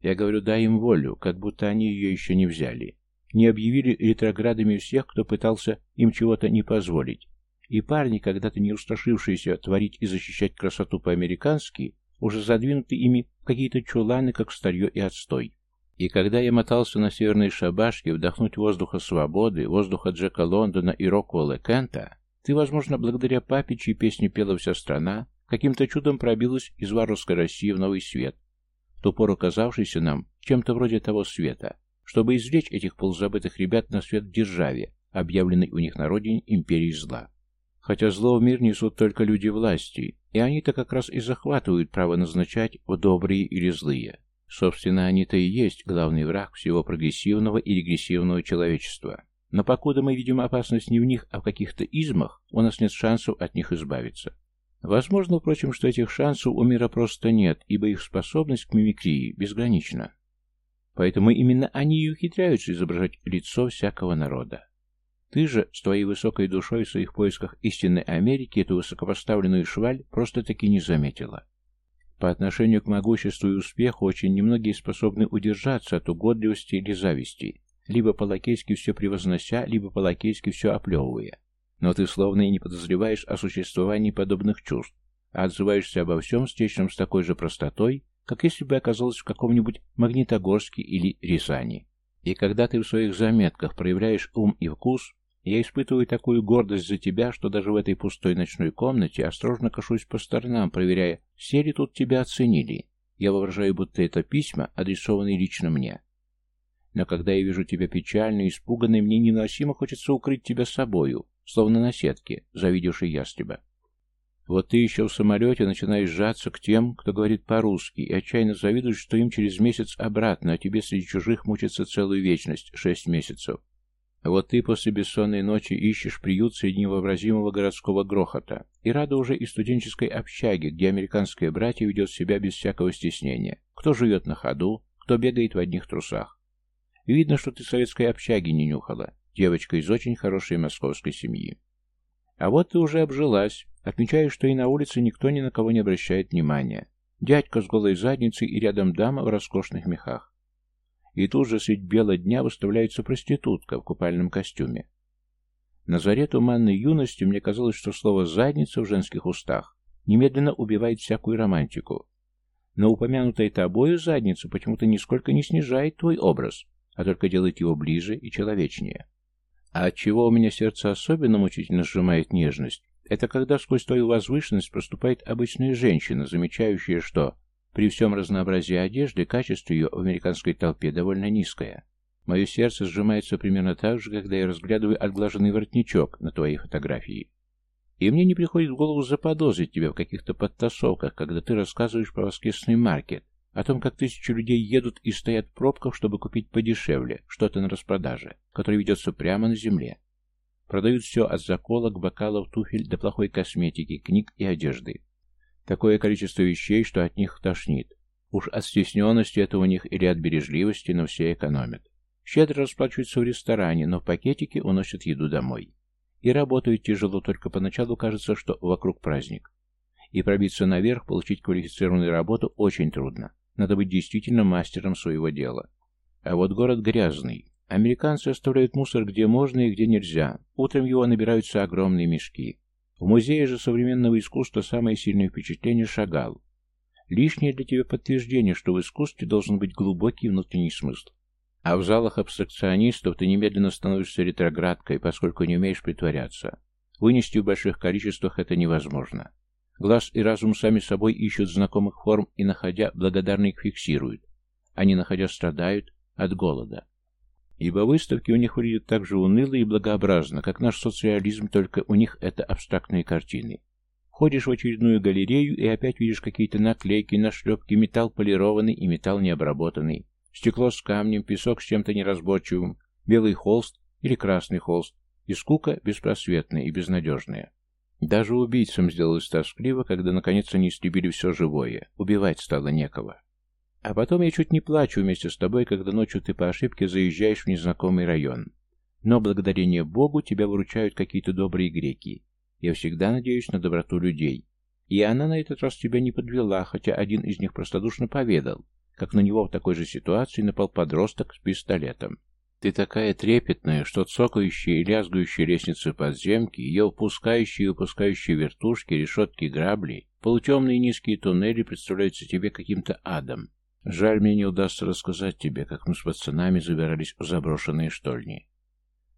Я говорю, дай им волю, как будто они ее еще не взяли. Не объявили ретроградами всех, кто пытался им чего-то не позволить. И парни, когда-то не устрашившиеся творить и защищать красоту по-американски, уже задвинуты ими в какие-то чуланы, как старье и отстой. И когда я мотался на северной шабашке вдохнуть воздуха свободы, воздуха Джека Лондона и Роквелла Кента, ты, возможно, благодаря папе, чьи песни пела вся страна, каким-то чудом пробилась из варварской России в новый свет, в ту пору казавшийся нам чем-то вроде того света, чтобы извлечь этих полузабытых ребят на свет в державе, объявленной у них на родине империей зла. Хотя зло в мир несут только люди власти, и они-то как раз и захватывают право назначать в добрые или злые. Собственно, они-то и есть главный враг всего прогрессивного и регрессивного человечества. Но покуда мы видим опасность не в них, а в каких-то измах, у нас нет шансов от них избавиться. Возможно, впрочем, что этих шансов у мира просто нет, ибо их способность к мимикрии безгранична. Поэтому именно они и ухитряются изображать лицо всякого народа. Ты же, с твоей высокой душой в своих поисках истинной Америки, эту высокопоставленную шваль просто-таки не заметила. По отношению к могуществу и успеху очень немногие способны удержаться от угодливости или зависти, либо по-лакейски все превознося, либо по-лакейски все оплевывая. Но ты словно и не подозреваешь о существовании подобных чувств, а отзываешься обо всем стечном с такой же простотой, как если бы оказалась в каком-нибудь Магнитогорске или Рязани. И когда ты в своих заметках проявляешь ум и вкус, я испытываю такую гордость за тебя, что даже в этой пустой ночной комнате осторожно кашусь по сторонам, проверяя, все ли тут тебя оценили. Я воображаю, будто это письма, адресованные лично мне. Но когда я вижу тебя печальной, испуганной, мне невыносимо хочется укрыть тебя собою, словно на сетке, завидевшей ястреба. Вот ты еще в самолете начинаешь сжаться к тем, кто говорит по-русски, и отчаянно завидуешь, что им через месяц обратно, а тебе среди чужих мучится целую вечность, шесть месяцев. Вот ты после бессонной ночи ищешь приют среди невообразимого городского грохота, и рада уже и студенческой общаге, где американское братья ведет себя без всякого стеснения. Кто живет на ходу, кто бегает в одних трусах. видно, что ты советской общаги не нюхала, девочка из очень хорошей московской семьи. А вот ты уже обжилась, отмечаешь, что и на улице никто ни на кого не обращает внимания. Дядька с голой задницей и рядом дама в роскошных мехах и тут же средь бела дня выставляется проститутка в купальном костюме. На заре туманной юности мне казалось, что слово «задница» в женских устах немедленно убивает всякую романтику. Но упомянутая тобою задница почему-то нисколько не снижает твой образ, а только делает его ближе и человечнее. А от чего у меня сердце особенно мучительно сжимает нежность, это когда сквозь твою возвышенность проступает обычная женщина, замечающая, что при всем разнообразии одежды качество ее в американской толпе довольно низкое. Мое сердце сжимается примерно так же, когда я разглядываю отглаженный воротничок на твоей фотографии. И мне не приходит в голову заподозрить тебя в каких-то подтасовках, когда ты рассказываешь про воскресный маркет, о том, как тысячи людей едут и стоят в пробках, чтобы купить подешевле, что-то на распродаже, которое ведется прямо на земле. Продают все от заколок, бокалов, туфель до плохой косметики, книг и одежды. Такое количество вещей, что от них тошнит. Уж от стесненности это у них или от бережливости, но все экономят. Щедро расплачиваются в ресторане, но в пакетике уносят еду домой. И работают тяжело, только поначалу кажется, что вокруг праздник. И пробиться наверх, получить квалифицированную работу очень трудно. Надо быть действительно мастером своего дела. А вот город грязный. Американцы оставляют мусор где можно и где нельзя. Утром его набираются огромные мешки. В музее же современного искусства самое сильное впечатление шагал. Лишнее для тебя подтверждение, что в искусстве должен быть глубокий внутренний смысл. А в залах абстракционистов ты немедленно становишься ретроградкой, поскольку не умеешь притворяться. Вынести в больших количествах это невозможно. Глаз и разум сами собой ищут знакомых форм и, находя, благодарно их фиксируют. Они, находя, страдают от голода. Ибо выставки у них выглядят так же уныло и благообразно, как наш социализм, только у них это абстрактные картины. Ходишь в очередную галерею и опять видишь какие-то наклейки, нашлепки, металл полированный и металл необработанный, стекло с камнем, песок с чем-то неразборчивым, белый холст или красный холст, и скука беспросветная и безнадежная. Даже убийцам сделалось тоскливо, когда наконец они истребили все живое, убивать стало некого. А потом я чуть не плачу вместе с тобой, когда ночью ты по ошибке заезжаешь в незнакомый район. Но благодарение Богу тебя выручают какие-то добрые греки. Я всегда надеюсь на доброту людей. И она на этот раз тебя не подвела, хотя один из них простодушно поведал, как на него в такой же ситуации напал подросток с пистолетом. Ты такая трепетная, что цокающие и лязгающие лестницы подземки, ее впускающие и выпускающие вертушки, решетки, грабли, полутемные низкие туннели представляются тебе каким-то адом. Жаль, мне не удастся рассказать тебе, как мы с пацанами забирались в заброшенные штольни.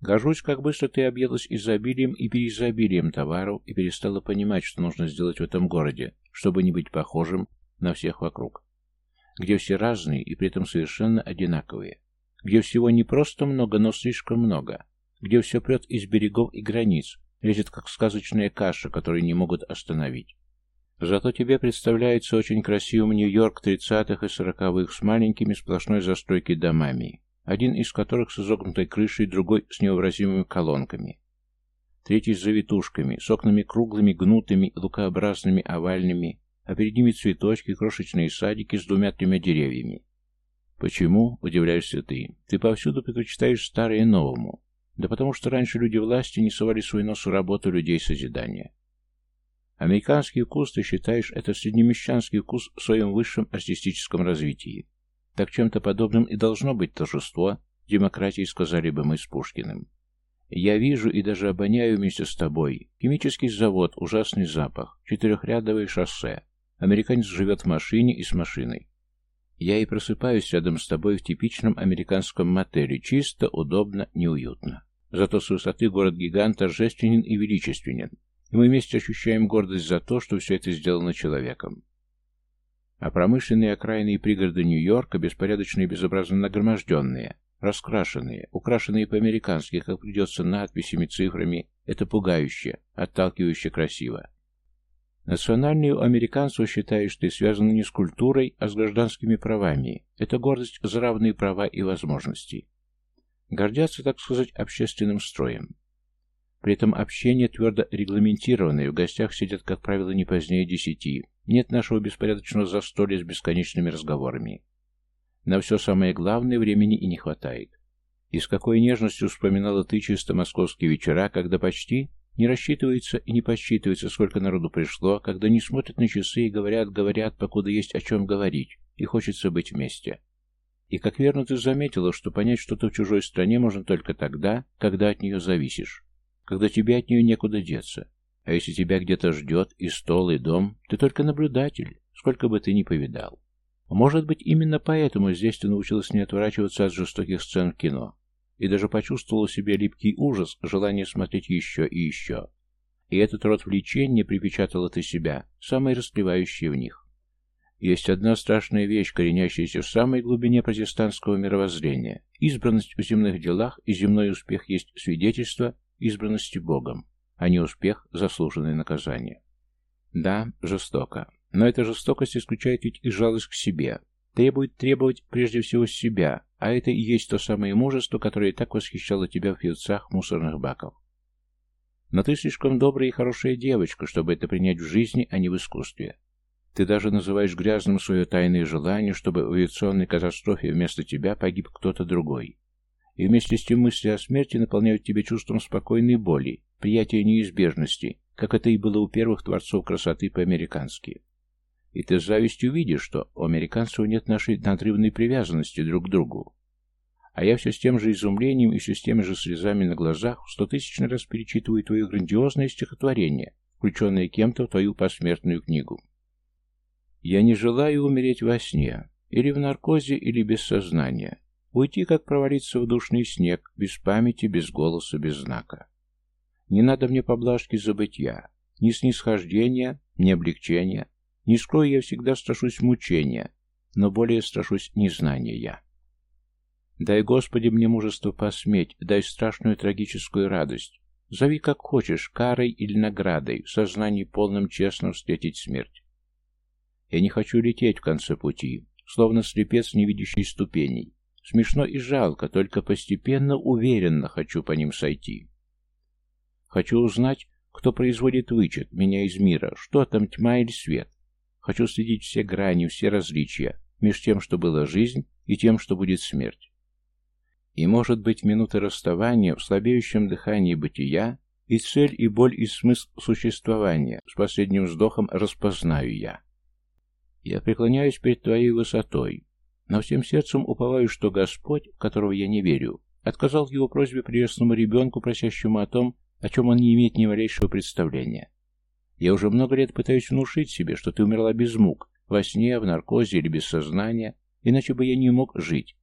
Горжусь, как быстро ты объелась изобилием и переизобилием товаров и перестала понимать, что нужно сделать в этом городе, чтобы не быть похожим на всех вокруг, где все разные и при этом совершенно одинаковые где всего не просто много, но слишком много, где все прет из берегов и границ, лезет как сказочная каша, которую не могут остановить. Зато тебе представляется очень красивым Нью-Йорк 30-х и 40-х с маленькими сплошной застройки домами, один из которых с изогнутой крышей, другой с невообразимыми колонками. Третий с завитушками, с окнами круглыми, гнутыми, лукообразными, овальными, а перед ними цветочки, крошечные садики с двумя-тремя деревьями. Почему, удивляешься ты, ты повсюду предпочитаешь старое новому? Да потому что раньше люди власти не совали свой нос в работу людей созидания. Американский вкус, ты считаешь, это среднемещанский вкус в своем высшем артистическом развитии. Так чем-то подобным и должно быть торжество демократии, сказали бы мы с Пушкиным. Я вижу и даже обоняю вместе с тобой. Химический завод, ужасный запах, четырехрядовое шоссе. Американец живет в машине и с машиной. Я и просыпаюсь рядом с тобой в типичном американском мотеле, чисто, удобно, неуютно. Зато с высоты город-гигант торжественен и величественен, и мы вместе ощущаем гордость за то, что все это сделано человеком. А промышленные окраины и пригороды Нью-Йорка, беспорядочные и безобразно нагроможденные, раскрашенные, украшенные по-американски, как придется надписями, цифрами, это пугающе, отталкивающе красиво. Национальные у американцев считают, что и связано не с культурой, а с гражданскими правами. Это гордость за равные права и возможности. Гордятся, так сказать, общественным строем. При этом общение твердо регламентированное, в гостях сидят, как правило, не позднее десяти. Нет нашего беспорядочного застолья с бесконечными разговорами. На все самое главное времени и не хватает. И с какой нежностью вспоминала ты чисто московские вечера, когда почти не рассчитывается и не подсчитывается, сколько народу пришло, когда не смотрят на часы и говорят, говорят, покуда есть о чем говорить, и хочется быть вместе. И как верно ты заметила, что понять что-то в чужой стране можно только тогда, когда от нее зависишь, когда тебе от нее некуда деться. А если тебя где-то ждет и стол, и дом, ты только наблюдатель, сколько бы ты ни повидал. Может быть, именно поэтому здесь ты научилась не отворачиваться от жестоких сцен в кино, и даже почувствовал в себе липкий ужас, желание смотреть еще и еще. И этот род влечения припечатал ты себя, самое расплевающее в них. Есть одна страшная вещь, коренящаяся в самой глубине протестантского мировоззрения. Избранность в земных делах и земной успех есть свидетельство избранности Богом, а не успех – заслуженное наказание. Да, жестоко. Но эта жестокость исключает ведь и жалость к себе, требует требовать прежде всего себя, а это и есть то самое мужество, которое так восхищало тебя в певцах мусорных баков. Но ты слишком добрая и хорошая девочка, чтобы это принять в жизни, а не в искусстве. Ты даже называешь грязным свое тайное желание, чтобы в авиационной катастрофе вместо тебя погиб кто-то другой. И вместе с тем мысли о смерти наполняют тебя чувством спокойной боли, приятия неизбежности, как это и было у первых творцов красоты по-американски. И ты с завистью видишь, что у американцев нет нашей надрывной привязанности друг к другу. А я все с тем же изумлением и все с теми же слезами на глазах в стотысячный раз перечитываю твое грандиозное стихотворение, включенное кем-то в твою посмертную книгу. Я не желаю умереть во сне, или в наркозе, или без сознания, уйти, как провалиться в душный снег, без памяти, без голоса, без знака. Не надо мне поблажки забытья, ни снисхождения, ни облегчения, не скрою, я всегда страшусь мучения, но более страшусь незнания. Дай, Господи, мне мужество посметь, дай страшную трагическую радость. Зови как хочешь, карой или наградой, в сознании полном честно встретить смерть. Я не хочу лететь в конце пути, словно слепец, не видящий ступеней. Смешно и жалко, только постепенно, уверенно хочу по ним сойти. Хочу узнать, кто производит вычет меня из мира, что там, тьма или свет. Хочу следить все грани, все различия, между тем, что была жизнь, и тем, что будет смерть. И, может быть, минуты расставания в слабеющем дыхании бытия и цель, и боль, и смысл существования с последним вздохом распознаю я. Я преклоняюсь перед Твоей высотой, но всем сердцем уповаю, что Господь, в которого я не верю, отказал в его просьбе прелестному ребенку, просящему о том, о чем он не имеет ни малейшего представления. Я уже много лет пытаюсь внушить себе, что ты умерла без мук, во сне, в наркозе или без сознания, иначе бы я не мог жить.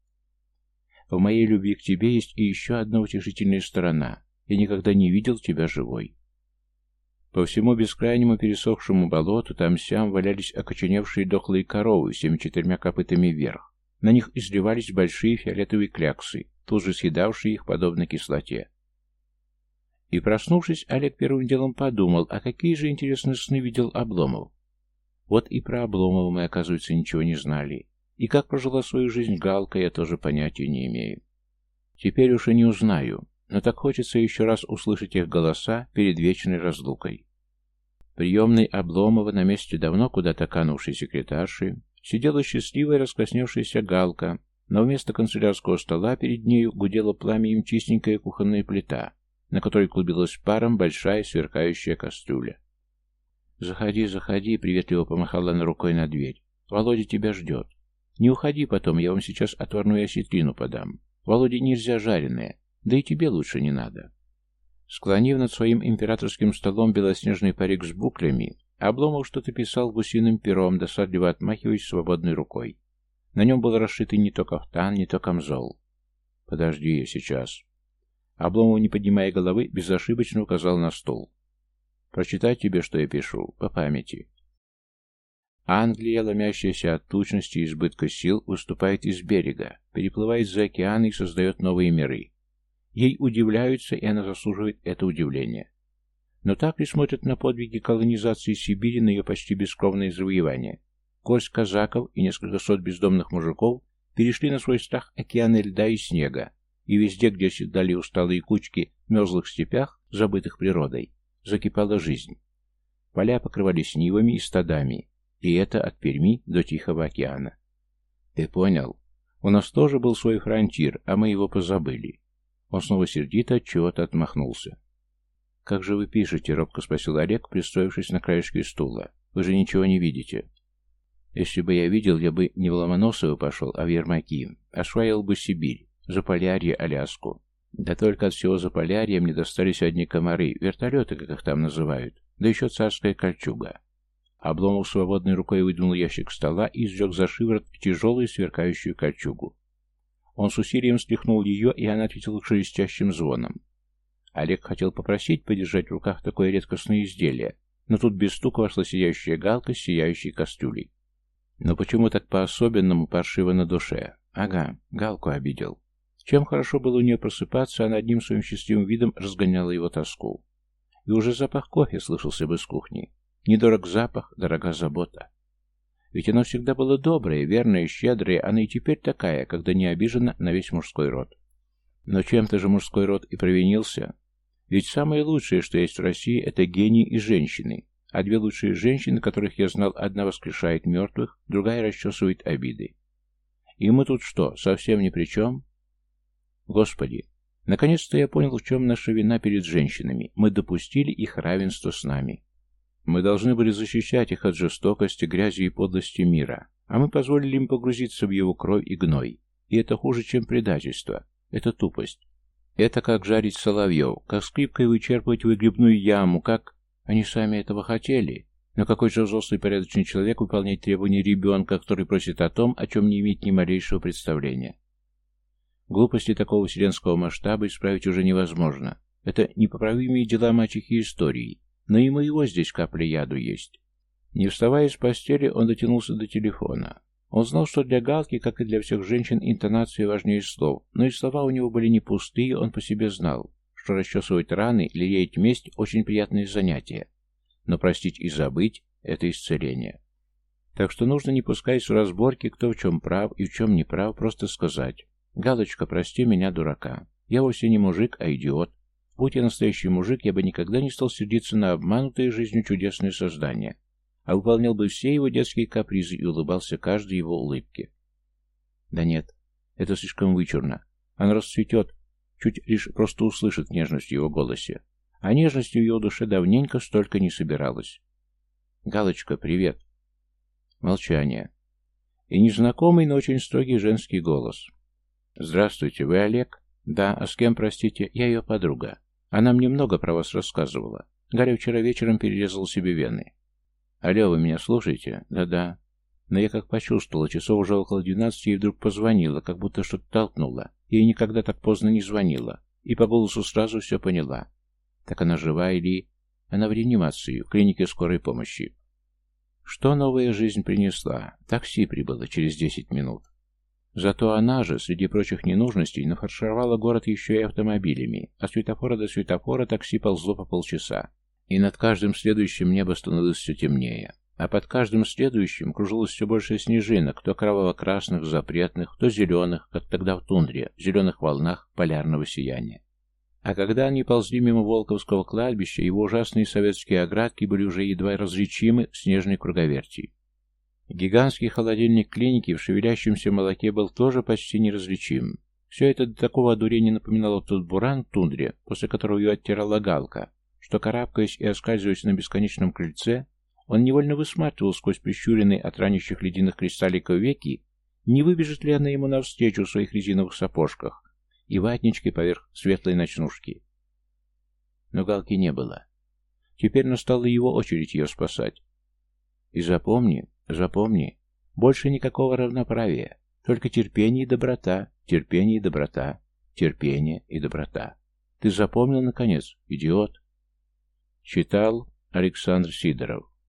В моей любви к тебе есть и еще одна утешительная сторона. Я никогда не видел тебя живой. По всему бескрайнему пересохшему болоту там-сям валялись окоченевшие дохлые коровы всеми четырьмя копытами вверх. На них изливались большие фиолетовые кляксы, тут же съедавшие их подобно кислоте. И проснувшись, Олег первым делом подумал, а какие же интересные сны видел Обломов. Вот и про Обломова мы, оказывается, ничего не знали. И как прожила свою жизнь Галка, я тоже понятия не имею. Теперь уж и не узнаю, но так хочется еще раз услышать их голоса перед вечной разлукой. Приемный Обломова на месте давно куда-то канувшей секретарши сидела счастливая раскрасневшаяся Галка, но вместо канцелярского стола перед нею гудела пламенем чистенькая кухонная плита, на которой клубилась паром большая сверкающая кастрюля. «Заходи, заходи», — приветливо помахала она рукой на дверь. «Володя тебя ждет. Не уходи потом, я вам сейчас отварную осетрину подам. Володе нельзя жареное, да и тебе лучше не надо». Склонив над своим императорским столом белоснежный парик с буклями, Обломов что-то писал гусиным пером, досадливо отмахиваясь свободной рукой. На нем был расшитый не то кафтан, не то камзол. «Подожди, я сейчас». Обломов, не поднимая головы, безошибочно указал на стол. «Прочитать тебе, что я пишу, по памяти». Англия, ломящаяся от тучности и избытка сил, выступает из берега, переплывает за океаны и создает новые миры. Ей удивляются, и она заслуживает это удивление. Но так ли смотрят на подвиги колонизации Сибири, на ее почти бескровное завоевание? Горсть казаков и несколько сот бездомных мужиков перешли на свой страх океаны льда и снега, и везде, где оседали усталые кучки в мерзлых степях, забытых природой, закипала жизнь. Поля покрывались нивами и стадами, и это от Перми до Тихого океана. Ты понял? У нас тоже был свой фронтир, а мы его позабыли. Он снова сердито от чего-то отмахнулся. «Как же вы пишете?» — робко спросил Олег, пристроившись на краешке стула. «Вы же ничего не видите». «Если бы я видел, я бы не в Ломоносово пошел, а в Ермаки. Осваивал бы Сибирь. Заполярье, Аляску. Да только от всего Заполярья мне достались одни комары, вертолеты, как их там называют, да еще царская кольчуга. Обломов свободной рукой выдвинул ящик стола и сжег за шиворот тяжелую сверкающую кольчугу. Он с усилием стряхнул ее, и она ответила шелестящим звоном. Олег хотел попросить подержать в руках такое редкостное изделие, но тут без стука вошла сияющая галка с сияющей кастрюлей. Но почему так по-особенному паршиво на душе? Ага, галку обидел. Чем хорошо было у нее просыпаться, она одним своим счастливым видом разгоняла его тоску. И уже запах кофе слышался бы с кухни. Недорог запах, дорога забота. Ведь она всегда была добрая, верная, щедрая, она и теперь такая, когда не обижена на весь мужской род. Но чем-то же мужской род и провинился. Ведь самое лучшее, что есть в России, это гении и женщины. А две лучшие женщины, которых я знал, одна воскрешает мертвых, другая расчесывает обиды. И мы тут что, совсем ни при чем? Господи, наконец-то я понял, в чем наша вина перед женщинами. Мы допустили их равенство с нами. Мы должны были защищать их от жестокости, грязи и подлости мира, а мы позволили им погрузиться в его кровь и гной. И это хуже, чем предательство. Это тупость. Это как жарить соловьев, как скрипкой вычерпывать выгребную яму, как... Они сами этого хотели. Но какой же взрослый порядочный человек выполняет требования ребенка, который просит о том, о чем не имеет ни малейшего представления? Глупости такого вселенского масштаба исправить уже невозможно. Это непоправимые дела мачехи истории, но и моего здесь капля яду есть. Не вставая с постели, он дотянулся до телефона. Он знал, что для Галки, как и для всех женщин, интонация важнее слов, но и слова у него были не пустые, он по себе знал, что расчесывать раны, лелеять месть – очень приятное занятие. Но простить и забыть – это исцеление. Так что нужно, не пускаясь в разборки, кто в чем прав и в чем не прав, просто сказать «Галочка, прости меня, дурака. Я вовсе не мужик, а идиот. Будь я настоящий мужик, я бы никогда не стал сердиться на обманутое жизнью чудесное создание, а выполнял бы все его детские капризы и улыбался каждой его улыбке. Да нет, это слишком вычурно. Она расцветет, чуть лишь просто услышит нежность в его голосе. А нежностью в ее душе давненько столько не собиралась. «Галочка, привет!» Молчание. И незнакомый, но очень строгий женский голос. «Здравствуйте, вы Олег?» «Да, а с кем, простите? Я ее подруга. Она мне много про вас рассказывала. Галя вчера вечером перерезал себе вены». «Алло, вы меня слушаете?» «Да-да». Но я как почувствовала, часов уже около двенадцати, и вдруг позвонила, как будто что-то толкнула. Ей никогда так поздно не звонила. И по голосу сразу все поняла. Так она жива или... Она в реанимации, в клинике скорой помощи. Что новая жизнь принесла? Такси прибыло через десять минут. Зато она же, среди прочих ненужностей, нафаршировала город еще и автомобилями. От светофора до светофора такси ползло по полчаса. И над каждым следующим небо становилось все темнее. А под каждым следующим кружилось все больше снежинок, то кроваво-красных, запретных, то зеленых, как тогда в тундре, в зеленых волнах полярного сияния. А когда они ползли мимо Волковского кладбища, его ужасные советские оградки были уже едва различимы снежной круговерти. Гигантский холодильник клиники в шевелящемся молоке был тоже почти неразличим. Все это до такого одурения напоминало тот буран в тундре, после которого ее оттирала галка, что, карабкаясь и оскальзываясь на бесконечном крыльце, он невольно высматривал сквозь прищуренные от ранящих ледяных кристалликов веки, не выбежит ли она ему навстречу в своих резиновых сапожках и ватничке поверх светлой ночнушки. Но галки не было. Теперь настала его очередь ее спасать. И запомни, запомни, больше никакого равноправия, только терпение и доброта, терпение и доброта, терпение и доброта. Ты запомнил, наконец, идиот? Читал Александр Сидоров